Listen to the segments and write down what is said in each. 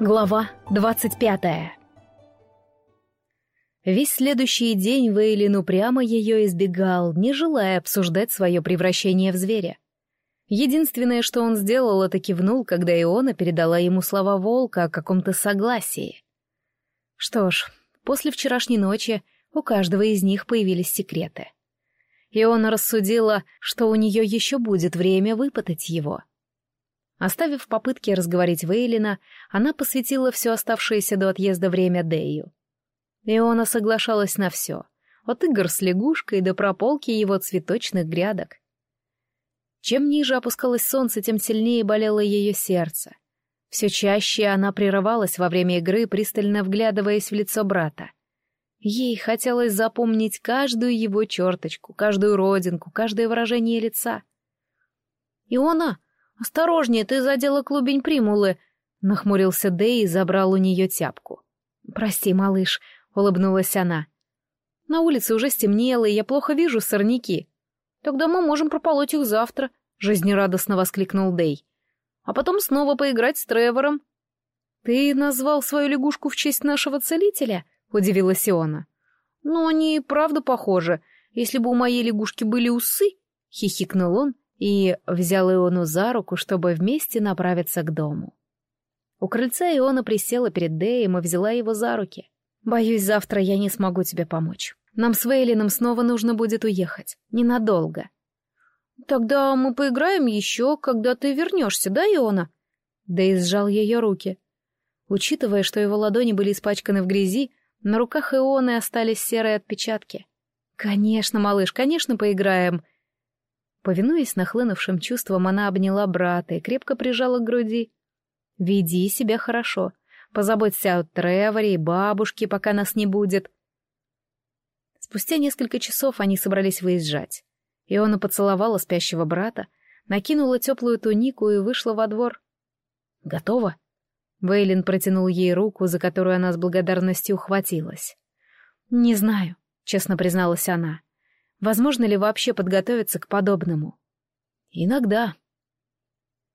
Глава двадцать пятая Весь следующий день Вейлин упрямо ее избегал, не желая обсуждать свое превращение в зверя. Единственное, что он сделал, это кивнул, когда Иона передала ему слова волка о каком-то согласии. Что ж, после вчерашней ночи у каждого из них появились секреты. Иона рассудила, что у нее еще будет время выпытать его — Оставив попытки разговорить Вейлина, она посвятила все оставшееся до отъезда время Дэю. Иона соглашалась на все, от игр с лягушкой до прополки его цветочных грядок. Чем ниже опускалось солнце, тем сильнее болело ее сердце. Все чаще она прерывалась во время игры, пристально вглядываясь в лицо брата. Ей хотелось запомнить каждую его черточку, каждую родинку, каждое выражение лица. «Иона!» «Осторожнее, ты задела клубень примулы», — нахмурился Дэй и забрал у нее тяпку. «Прости, малыш», — улыбнулась она. «На улице уже стемнело, и я плохо вижу сорняки». «Тогда мы можем прополоть их завтра», — жизнерадостно воскликнул Дэй. «А потом снова поиграть с Тревором». «Ты назвал свою лягушку в честь нашего целителя?» — удивилась Иона. «Ну, они правда похожи. Если бы у моей лягушки были усы», — хихикнул он и взял Иону за руку, чтобы вместе направиться к дому. У крыльца Иона присела перед Дэем и взяла его за руки. «Боюсь, завтра я не смогу тебе помочь. Нам с Вейлином снова нужно будет уехать. Ненадолго». «Тогда мы поиграем еще, когда ты вернешься, да, Иона?» Дэй сжал ее руки. Учитывая, что его ладони были испачканы в грязи, на руках Ионы остались серые отпечатки. «Конечно, малыш, конечно, поиграем», Повинуясь нахлынувшим чувствам, она обняла брата и крепко прижала к груди. «Веди себя хорошо. Позаботься о Треворе и бабушке, пока нас не будет». Спустя несколько часов они собрались выезжать. Иона поцеловала спящего брата, накинула теплую тунику и вышла во двор. «Готово?» Вейлин протянул ей руку, за которую она с благодарностью ухватилась. «Не знаю», — честно призналась она. Возможно ли вообще подготовиться к подобному? Иногда.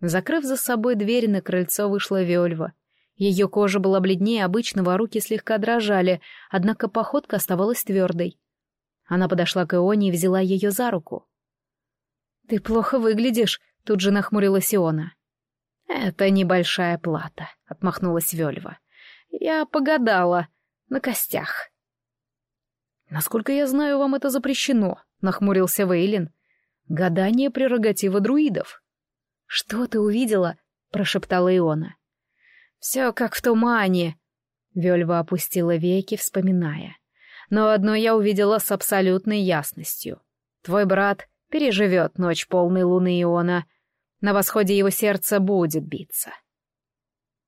Закрыв за собой дверь, на крыльцо вышла Виольва. Ее кожа была бледнее обычного, а руки слегка дрожали, однако походка оставалась твердой. Она подошла к Ионе и взяла ее за руку. «Ты плохо выглядишь», — тут же нахмурилась Иона. «Это небольшая плата», — отмахнулась Вельва. «Я погадала на костях». «Насколько я знаю, вам это запрещено», — нахмурился Вейлин. «Гадание — прерогатива друидов». «Что ты увидела?» — прошептала Иона. «Все как в тумане», — Вельва опустила веки, вспоминая. «Но одно я увидела с абсолютной ясностью. Твой брат переживет ночь полной луны Иона. На восходе его сердце будет биться».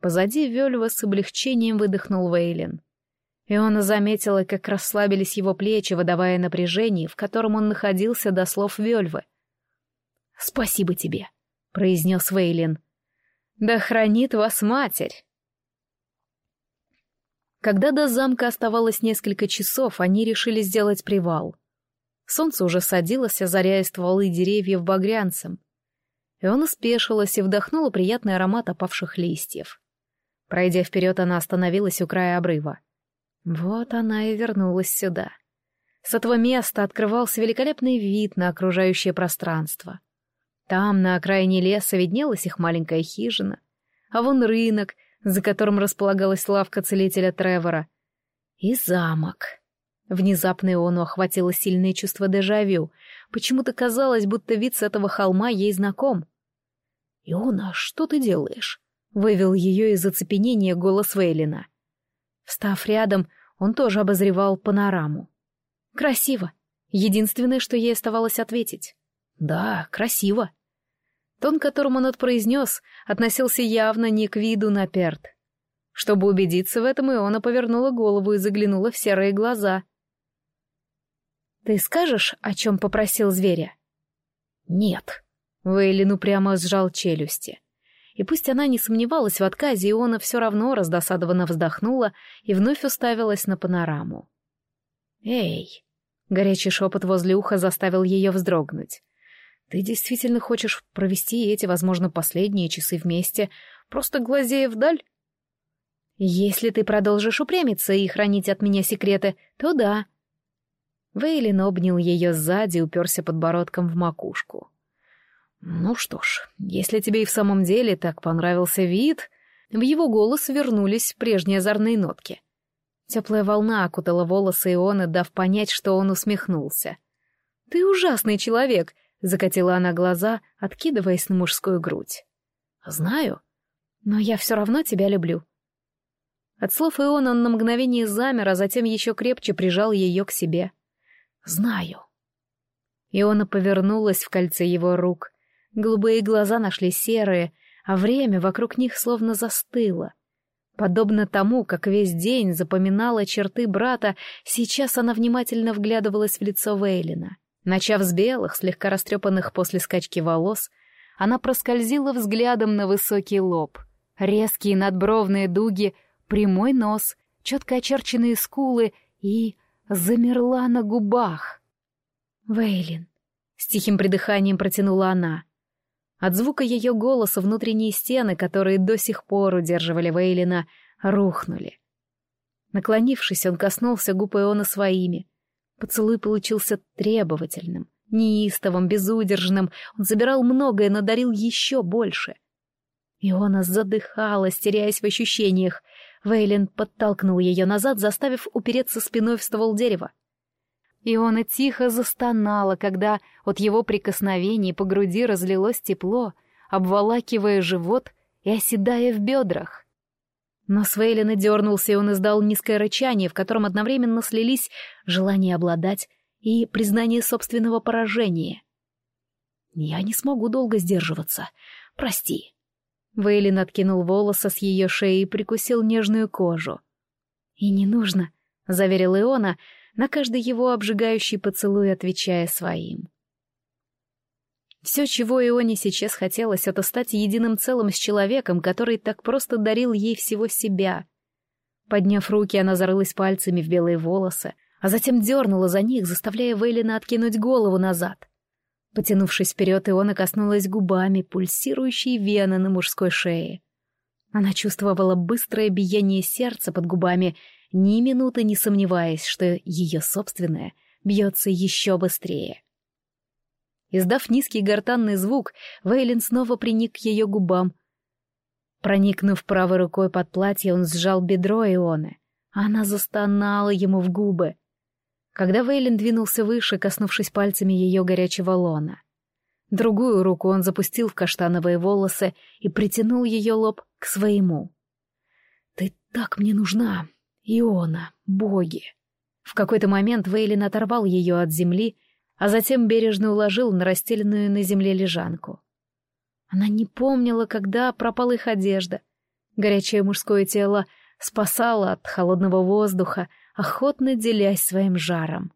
Позади Вельва с облегчением выдохнул Вейлин. Иона заметила, как расслабились его плечи, выдавая напряжение, в котором он находился до слов Вельвы. «Спасибо тебе», — произнес Вейлин. «Да хранит вас матерь!» Когда до замка оставалось несколько часов, они решили сделать привал. Солнце уже садилось, озаряя стволы деревьев багрянцем. Иона спешилась и вдохнула приятный аромат опавших листьев. Пройдя вперед, она остановилась у края обрыва. Вот она и вернулась сюда. С этого места открывался великолепный вид на окружающее пространство. Там, на окраине леса, виднелась их маленькая хижина, а вон рынок, за которым располагалась лавка целителя Тревора, и замок. Внезапно Иону охватило сильное чувство дежавю. Почему-то казалось, будто вид с этого холма ей знаком. «Иона, что ты делаешь?» — вывел ее из оцепенения голос Вейлина. Встав рядом, он тоже обозревал панораму. «Красиво!» Единственное, что ей оставалось ответить. «Да, красиво!» Тон, которым он это произнес, относился явно не к виду на перт. Чтобы убедиться в этом, Иона повернула голову и заглянула в серые глаза. «Ты скажешь, о чем попросил зверя?» «Нет». Вейлин упрямо сжал челюсти. И пусть она не сомневалась в отказе, Иона все равно раздосадованно вздохнула и вновь уставилась на панораму. «Эй!» — горячий шепот возле уха заставил ее вздрогнуть. «Ты действительно хочешь провести эти, возможно, последние часы вместе, просто глазея вдаль?» Если ты продолжишь упрямиться и хранить от меня секреты, то да. Вейлин обнял ее сзади и уперся подбородком в макушку. Ну что ж, если тебе и в самом деле так понравился вид... В его голос вернулись прежние озорные нотки. Теплая волна окутала волосы Ионы, дав понять, что он усмехнулся. «Ты ужасный человек!» — закатила она глаза, откидываясь на мужскую грудь. «Знаю, но я все равно тебя люблю». От слов Иона он на мгновение замер, а затем еще крепче прижал ее к себе. «Знаю». Иона повернулась в кольце его рук. Голубые глаза нашли серые, а время вокруг них словно застыло. Подобно тому, как весь день запоминала черты брата, сейчас она внимательно вглядывалась в лицо Вейлина. Начав с белых, слегка растрепанных после скачки волос, она проскользила взглядом на высокий лоб, резкие надбровные дуги, прямой нос, четко очерченные скулы и замерла на губах. «Вейлин», — с тихим придыханием протянула она. От звука ее голоса внутренние стены, которые до сих пор удерживали Вейлина, рухнули. Наклонившись, он коснулся губ Иона своими. Поцелуй получился требовательным, неистовым, безудержным. Он забирал многое, но дарил еще больше. Иона задыхалась, теряясь в ощущениях. Вейлин подтолкнул ее назад, заставив упереться спиной в ствол дерева. Иона тихо застонала, когда от его прикосновений по груди разлилось тепло, обволакивая живот и оседая в бедрах. Но Свейлин дернулся, и он издал низкое рычание, в котором одновременно слились желание обладать и признание собственного поражения. «Я не смогу долго сдерживаться. Прости». Вейлин откинул волосы с ее шеи и прикусил нежную кожу. «И не нужно», — заверил Иона, — на каждый его обжигающий поцелуй отвечая своим. Все, чего Ионе сейчас хотелось, это стать единым целым с человеком, который так просто дарил ей всего себя. Подняв руки, она зарылась пальцами в белые волосы, а затем дернула за них, заставляя Вейлина откинуть голову назад. Потянувшись вперед, Иона коснулась губами пульсирующей вены на мужской шее. Она чувствовала быстрое биение сердца под губами ни минуты не сомневаясь, что ее собственное бьется еще быстрее. Издав низкий гортанный звук, Вейлин снова приник к ее губам. Проникнув правой рукой под платье, он сжал бедро Ионы. Она застонала ему в губы. Когда Вейлин двинулся выше, коснувшись пальцами ее горячего лона. Другую руку он запустил в каштановые волосы и притянул ее лоб к своему. «Ты так мне нужна!» Иона, боги. В какой-то момент Вейлин оторвал ее от земли, а затем бережно уложил на расстеленную на земле лежанку. Она не помнила, когда пропала их одежда. Горячее мужское тело спасало от холодного воздуха, охотно делясь своим жаром.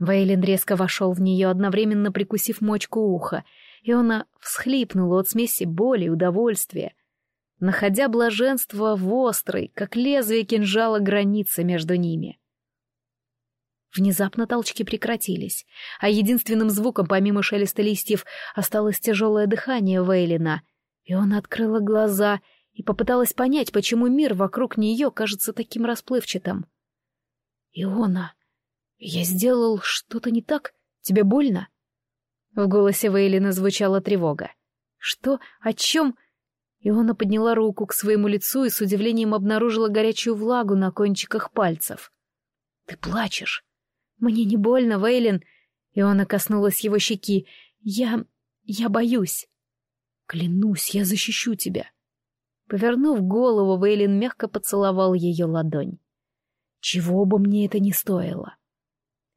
Вейлин резко вошел в нее, одновременно прикусив мочку уха, и она всхлипнула от смеси боли и удовольствия, находя блаженство в острой, как лезвие кинжала, границе между ними. Внезапно толчки прекратились, а единственным звуком, помимо шелеста листьев, осталось тяжелое дыхание Вейлина, и он открыла глаза и попыталась понять, почему мир вокруг нее кажется таким расплывчатым. «Иона, я сделал что-то не так? Тебе больно?» В голосе Вейлина звучала тревога. «Что? О чем?» Иона подняла руку к своему лицу и с удивлением обнаружила горячую влагу на кончиках пальцев. «Ты плачешь?» «Мне не больно, Вейлин!» Иона коснулась его щеки. «Я... я боюсь!» «Клянусь, я защищу тебя!» Повернув голову, Вейлин мягко поцеловал ее ладонь. «Чего бы мне это ни стоило!»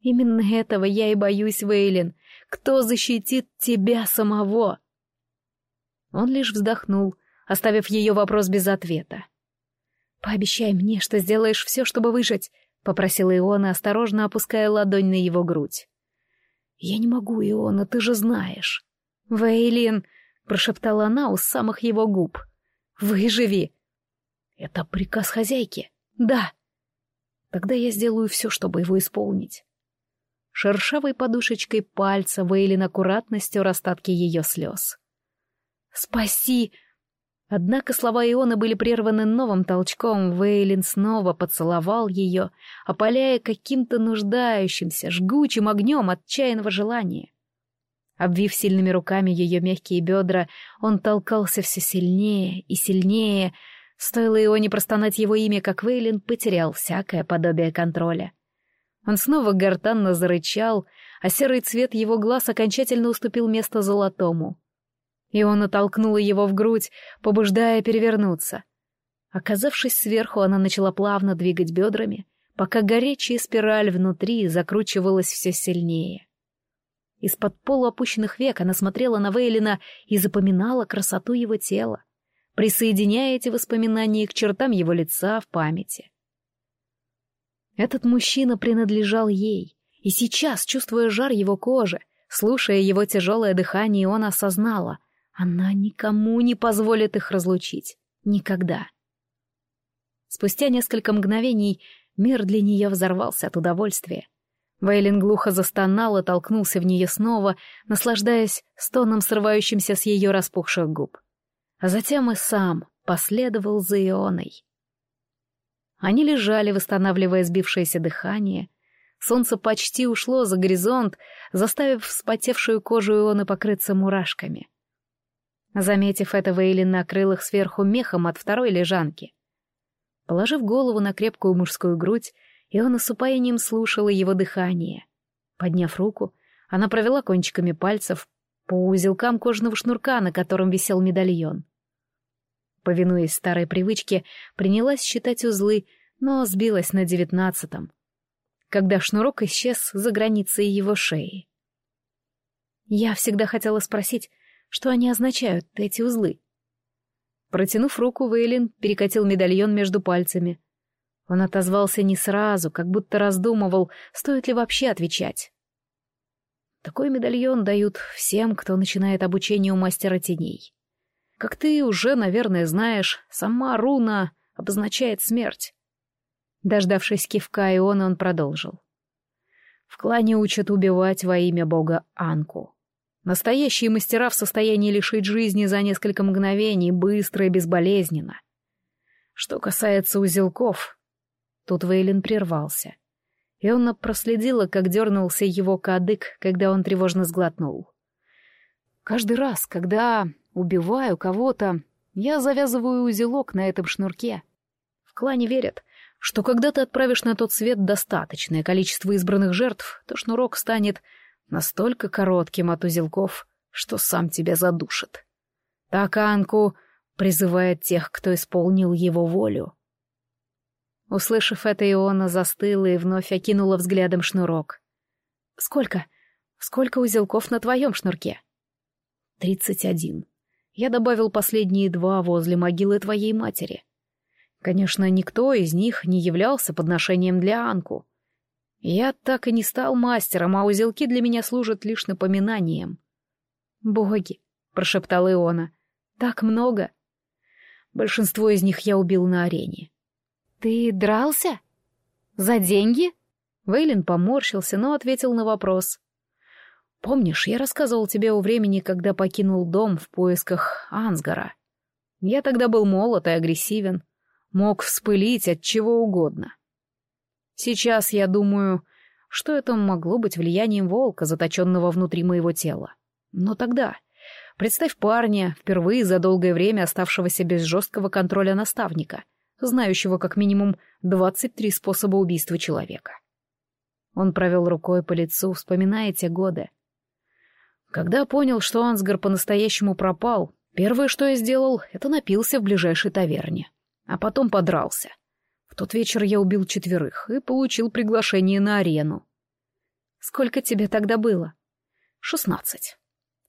«Именно этого я и боюсь, Вейлин! Кто защитит тебя самого?» Он лишь вздохнул, оставив ее вопрос без ответа. «Пообещай мне, что сделаешь все, чтобы выжить», — попросила Иона, осторожно опуская ладонь на его грудь. «Я не могу, Иона, ты же знаешь». «Вейлин», — прошептала она у самых его губ. «Выживи». «Это приказ хозяйки». «Да». «Тогда я сделаю все, чтобы его исполнить». Шершавой подушечкой пальца Вейлин аккуратно стер остатки ее слез. «Спаси!» Однако слова Ионы были прерваны новым толчком, Вейлин снова поцеловал ее, опаляя каким-то нуждающимся, жгучим огнем отчаянного желания. Обвив сильными руками ее мягкие бедра, он толкался все сильнее и сильнее. Стоило Ионе простонать его имя, как Вейлин потерял всякое подобие контроля. Он снова гортанно зарычал, а серый цвет его глаз окончательно уступил место золотому — и он оттолкнула его в грудь, побуждая перевернуться. Оказавшись сверху, она начала плавно двигать бедрами, пока горячая спираль внутри закручивалась все сильнее. Из-под полуопущенных век она смотрела на Вейлина и запоминала красоту его тела, присоединяя эти воспоминания к чертам его лица в памяти. Этот мужчина принадлежал ей, и сейчас, чувствуя жар его кожи, слушая его тяжелое дыхание, он осознала, она никому не позволит их разлучить. Никогда. Спустя несколько мгновений мир для нее взорвался от удовольствия. Вейлин глухо застонал и толкнулся в нее снова, наслаждаясь стоном, срывающимся с ее распухших губ. А затем и сам последовал за Ионой. Они лежали, восстанавливая сбившееся дыхание. Солнце почти ушло за горизонт, заставив вспотевшую кожу Ионы покрыться мурашками. Заметив это, Вейлин накрыл их сверху мехом от второй лежанки. Положив голову на крепкую мужскую грудь, и он осупаением слушала его дыхание. Подняв руку, она провела кончиками пальцев по узелкам кожаного шнурка, на котором висел медальон. Повинуясь старой привычке, принялась считать узлы, но сбилась на девятнадцатом, когда шнурок исчез за границей его шеи. Я всегда хотела спросить, что они означают, эти узлы? Протянув руку, Вейлин перекатил медальон между пальцами. Он отозвался не сразу, как будто раздумывал, стоит ли вообще отвечать. Такой медальон дают всем, кто начинает обучение у мастера теней. Как ты уже, наверное, знаешь, сама руна обозначает смерть. Дождавшись кивка Иона, он продолжил. В клане учат убивать во имя бога Анку. Настоящие мастера в состоянии лишить жизни за несколько мгновений, быстро и безболезненно. Что касается узелков... Тут Вейлин прервался. И он проследила, как дернулся его кадык, когда он тревожно сглотнул. Каждый раз, когда убиваю кого-то, я завязываю узелок на этом шнурке. В клане верят, что когда ты отправишь на тот свет достаточное количество избранных жертв, то шнурок станет настолько коротким от узелков, что сам тебя задушит. Так Анку призывает тех, кто исполнил его волю. Услышав это, Иона застыла и вновь окинула взглядом шнурок. «Сколько? Сколько узелков на твоем шнурке?» «Тридцать один. Я добавил последние два возле могилы твоей матери. Конечно, никто из них не являлся подношением для Анку. Я так и не стал мастером, а узелки для меня служат лишь напоминанием. «Боги!» — прошептал Иона. «Так много!» Большинство из них я убил на арене. «Ты дрался? За деньги?» Вейлин поморщился, но ответил на вопрос. «Помнишь, я рассказывал тебе о времени, когда покинул дом в поисках Ансгара? Я тогда был молод и агрессивен, мог вспылить от чего угодно. Сейчас я думаю, что это могло быть влиянием волка, заточенного внутри моего тела. Но тогда... Представь парня, впервые за долгое время оставшегося без жесткого контроля наставника, знающего как минимум 23 способа убийства человека. Он провел рукой по лицу, вспоминая те годы. Когда понял, что Ансгар по-настоящему пропал, первое, что я сделал, это напился в ближайшей таверне. А потом подрался — в тот вечер я убил четверых и получил приглашение на арену. Сколько тебе тогда было? Шестнадцать.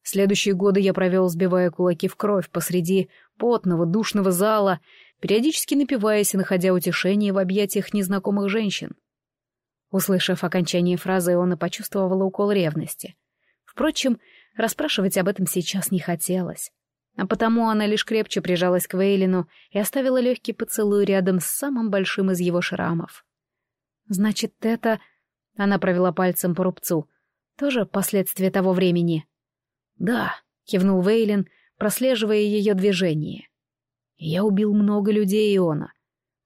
Следующие годы я провел, сбивая кулаки в кровь посреди потного, душного зала, периодически напиваясь и находя утешение в объятиях незнакомых женщин. Услышав окончание фразы, он и почувствовала укол ревности. Впрочем, расспрашивать об этом сейчас не хотелось а потому она лишь крепче прижалась к Вейлину и оставила легкий поцелуй рядом с самым большим из его шрамов. «Значит, это...» — она провела пальцем по рубцу. «Тоже последствия того времени?» «Да», — кивнул Вейлин, прослеживая ее движение. Я убил много людей Иона.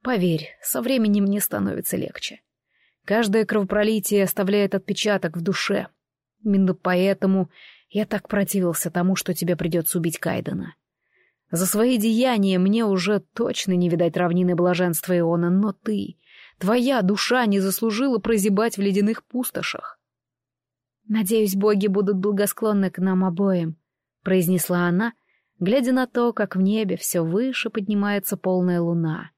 Поверь, со временем мне становится легче. Каждое кровопролитие оставляет отпечаток в душе. Именно поэтому я так противился тому, что тебе придется убить Кайдена. За свои деяния мне уже точно не видать равнины блаженства Иона, но ты, твоя душа не заслужила прозябать в ледяных пустошах. «Надеюсь, боги будут благосклонны к нам обоим», — произнесла она, глядя на то, как в небе все выше поднимается полная луна.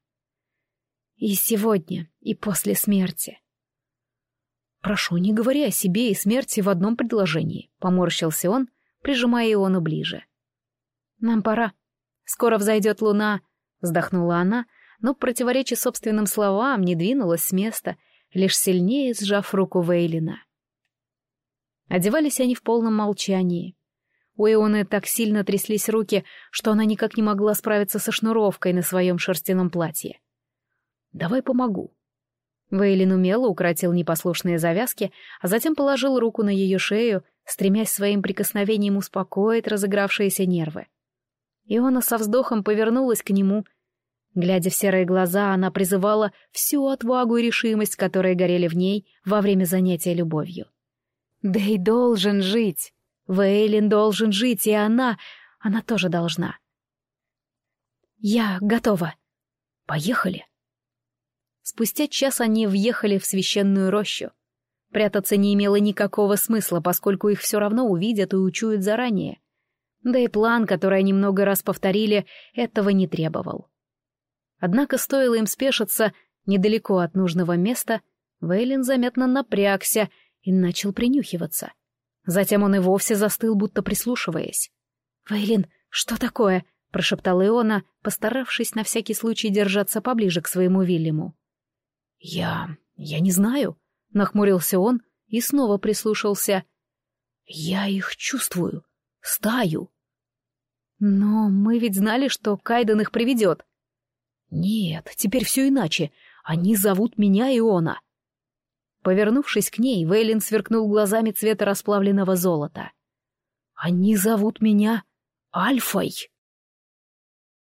«И сегодня, и после смерти». «Прошу, не говори о себе и смерти в одном предложении», — поморщился он, прижимая Иону ближе. «Нам пора», Скоро взойдет луна, вздохнула она, но, противоречия собственным словам, не двинулась с места, лишь сильнее сжав руку Вейлина. Одевались они в полном молчании. У Ионы так сильно тряслись руки, что она никак не могла справиться со шнуровкой на своем шерстяном платье. «Давай помогу». Вейлин умело укоротил непослушные завязки, а затем положил руку на ее шею, стремясь своим прикосновением успокоить разыгравшиеся нервы. Иона со вздохом повернулась к нему. Глядя в серые глаза, она призывала всю отвагу и решимость, которые горели в ней во время занятия любовью. Дэй должен жить. Вейлин должен жить, и она... Она тоже должна. «Я готова. Поехали». Спустя час они въехали в священную рощу. Прятаться не имело никакого смысла, поскольку их все равно увидят и учуют заранее. Да и план, который они много раз повторили, этого не требовал. Однако стоило им спешиться недалеко от нужного места, Вейлин заметно напрягся и начал принюхиваться. Затем он и вовсе застыл, будто прислушиваясь. «Вейлин, что такое?» — прошептала Иона, постаравшись на всякий случай держаться поближе к своему Вильяму. «Я... я не знаю», — нахмурился он и снова прислушался. «Я их чувствую стаю. Но мы ведь знали, что Кайден их приведет. Нет, теперь все иначе. Они зовут меня Иона. Повернувшись к ней, Вейлин сверкнул глазами цвета расплавленного золота. Они зовут меня Альфой.